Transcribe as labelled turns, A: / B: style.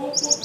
A: Whoop, whoop.